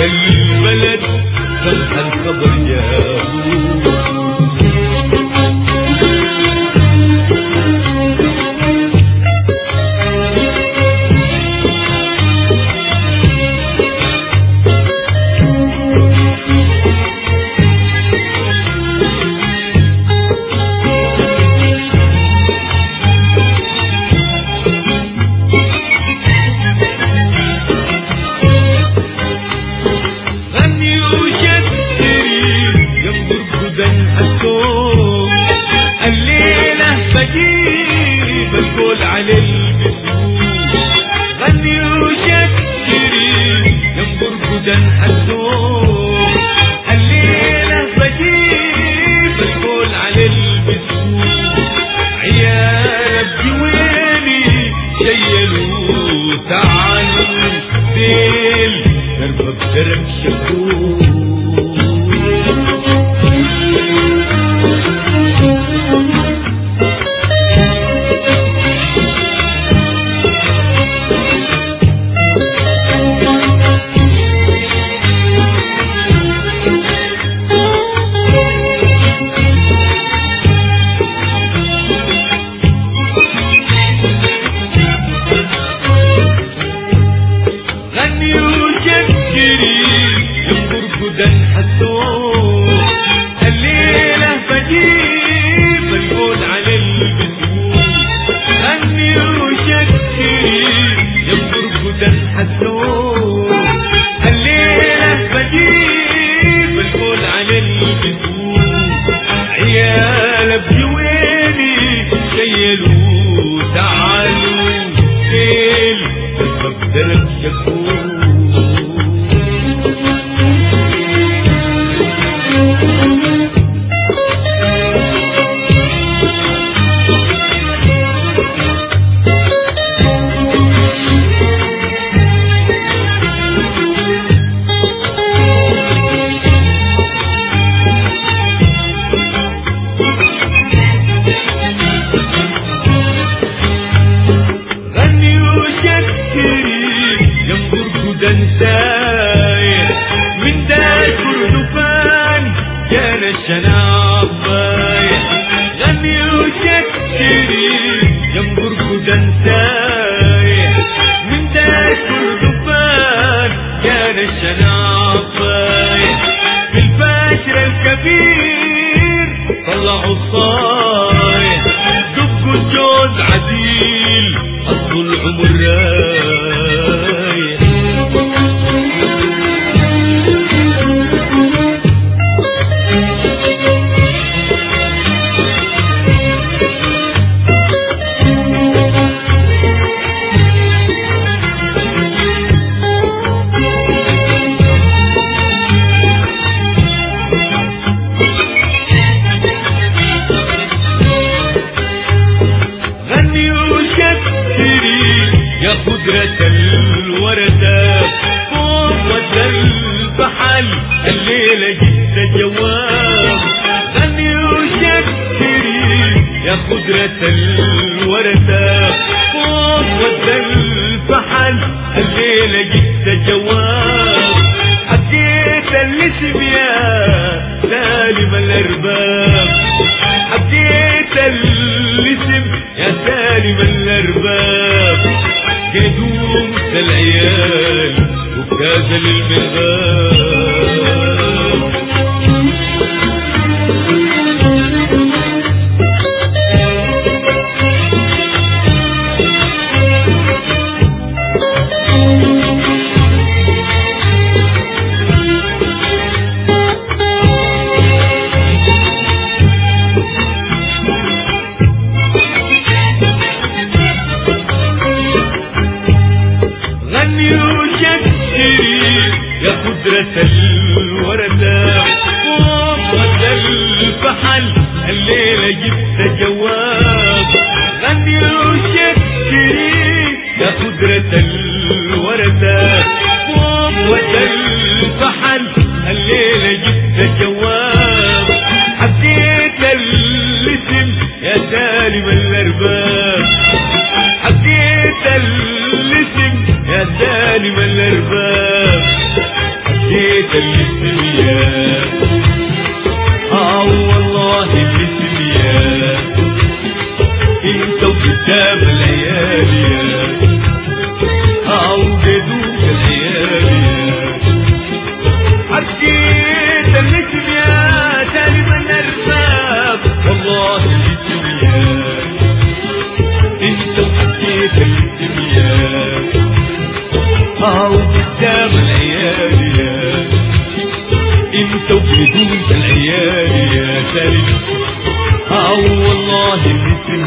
கையில் كان يشكري يوم برقدا حسوب الليلة بجيب الكل على البسوق عيال بجواني شيلوا تعالوا ديل دربك درب شكوك يكون كتير طلعوا الصايع الجوز عديل أصل العمر رايح الجواب. أن يشكري يا قدرة الورثة. فاضت الفحل الليلة جبت جواب. حديت الاسم يا سالم الأرباب. حديت الاسم يا سالم الأرباب. جدوم العيال وكازل المغاب خضرة الوردة. فوق الفحل الليلة جبت جواب. غني وشكري يا خضرة الوردة؟ فوق الفحل الليلة جبت جواب. حبيت الاسم يا سالم الأرباب. حبيت الاسم يا سالم الأرباب. حبيت أو والله الاسم